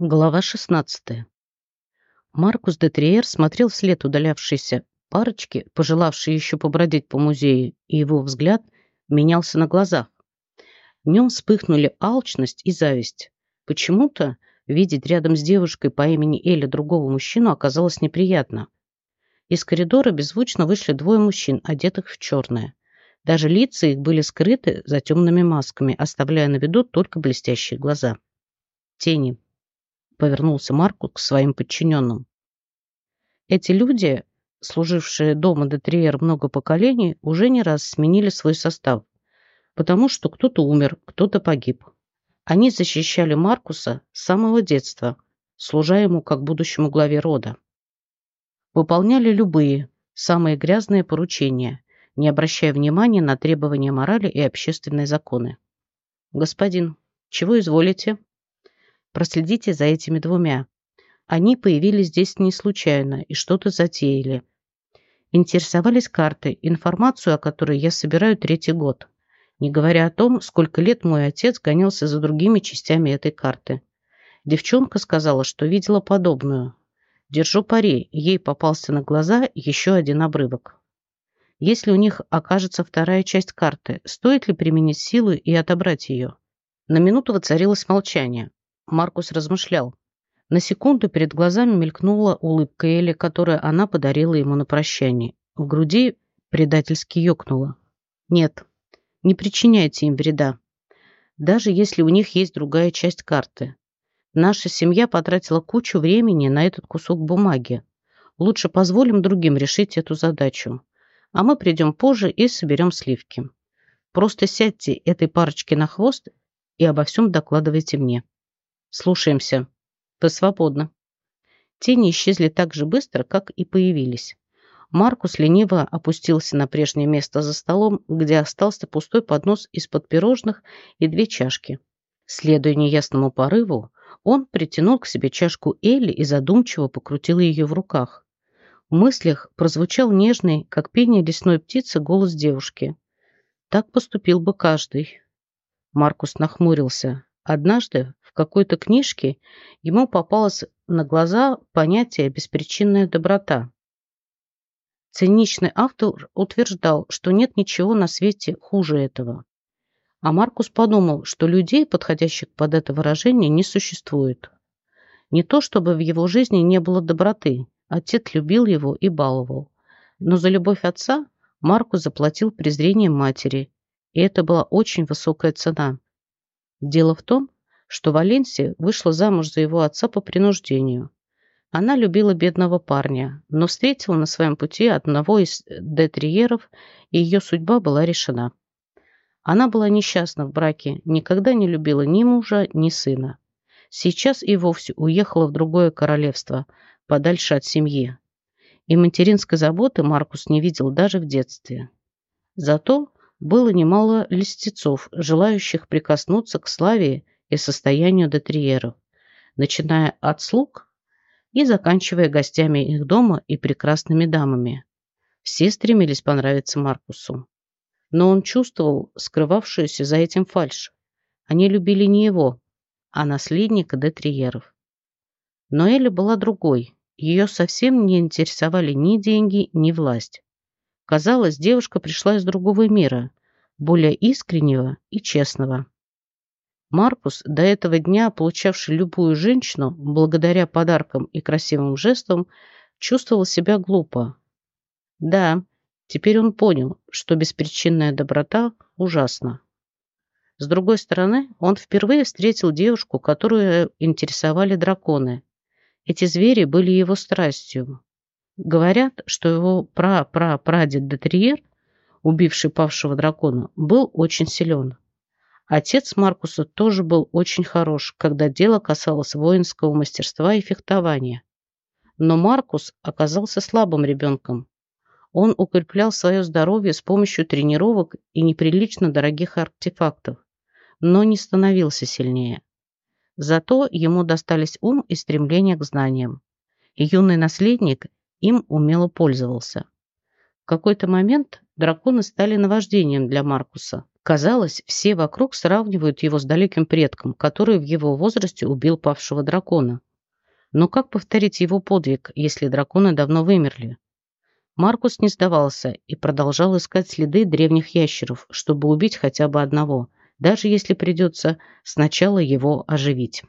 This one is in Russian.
Глава 16. Маркус де Триер смотрел вслед удалявшейся парочки, пожелавшей еще побродить по музею, и его взгляд менялся на глазах. В нем вспыхнули алчность и зависть. Почему-то видеть рядом с девушкой по имени Эля другого мужчину оказалось неприятно. Из коридора беззвучно вышли двое мужчин, одетых в черное. Даже лица их были скрыты за темными масками, оставляя на виду только блестящие глаза. Тени повернулся Марку к своим подчиненным. Эти люди, служившие дома де Триер много поколений, уже не раз сменили свой состав, потому что кто-то умер, кто-то погиб. Они защищали Маркуса с самого детства, служа ему как будущему главе рода. Выполняли любые, самые грязные поручения, не обращая внимания на требования морали и общественные законы. «Господин, чего изволите?» Проследите за этими двумя. Они появились здесь не случайно и что-то затеяли. Интересовались картой, информацию о которой я собираю третий год. Не говоря о том, сколько лет мой отец гонялся за другими частями этой карты. Девчонка сказала, что видела подобную. Держу пари, ей попался на глаза еще один обрывок. Если у них окажется вторая часть карты, стоит ли применить силу и отобрать ее? На минуту воцарилось молчание. Маркус размышлял. На секунду перед глазами мелькнула улыбка Эли, которую она подарила ему на прощание. В груди предательски ёкнуло. «Нет, не причиняйте им вреда. Даже если у них есть другая часть карты. Наша семья потратила кучу времени на этот кусок бумаги. Лучше позволим другим решить эту задачу. А мы придем позже и соберем сливки. Просто сядьте этой парочке на хвост и обо всем докладывайте мне». «Слушаемся. Вы свободны». Тени исчезли так же быстро, как и появились. Маркус лениво опустился на прежнее место за столом, где остался пустой поднос из-под пирожных и две чашки. Следуя неясному порыву, он притянул к себе чашку Элли и задумчиво покрутил ее в руках. В мыслях прозвучал нежный, как пение лесной птицы, голос девушки. Так поступил бы каждый. Маркус нахмурился. Однажды какой-то книжке ему попалось на глаза понятие «беспричинная доброта». Циничный автор утверждал, что нет ничего на свете хуже этого. А Маркус подумал, что людей, подходящих под это выражение, не существует. Не то чтобы в его жизни не было доброты, отец любил его и баловал. Но за любовь отца Маркус заплатил презрением матери, и это была очень высокая цена. Дело в том, что Валенсия вышла замуж за его отца по принуждению. Она любила бедного парня, но встретила на своем пути одного из детриеров, и ее судьба была решена. Она была несчастна в браке, никогда не любила ни мужа, ни сына. Сейчас и вовсе уехала в другое королевство, подальше от семьи. И материнской заботы Маркус не видел даже в детстве. Зато было немало листецов, желающих прикоснуться к славе и состоянию детриеров, начиная от слуг и заканчивая гостями их дома и прекрасными дамами. Все стремились понравиться Маркусу. Но он чувствовал скрывавшуюся за этим фальшь. Они любили не его, а наследника детриеров. Но Эля была другой. Ее совсем не интересовали ни деньги, ни власть. Казалось, девушка пришла из другого мира, более искреннего и честного. Маркус, до этого дня получавший любую женщину благодаря подаркам и красивым жестам, чувствовал себя глупо. Да, теперь он понял, что беспричинная доброта ужасна. С другой стороны, он впервые встретил девушку, которую интересовали драконы. Эти звери были его страстью. Говорят, что его пра-пра-прадед Детриер, убивший павшего дракона, был очень силен. Отец Маркуса тоже был очень хорош, когда дело касалось воинского мастерства и фехтования. Но Маркус оказался слабым ребенком. Он укреплял свое здоровье с помощью тренировок и неприлично дорогих артефактов, но не становился сильнее. Зато ему достались ум и стремление к знаниям. И юный наследник им умело пользовался. В какой-то момент драконы стали наваждением для Маркуса, Казалось, все вокруг сравнивают его с далеким предком, который в его возрасте убил павшего дракона. Но как повторить его подвиг, если драконы давно вымерли? Маркус не сдавался и продолжал искать следы древних ящеров, чтобы убить хотя бы одного, даже если придется сначала его оживить.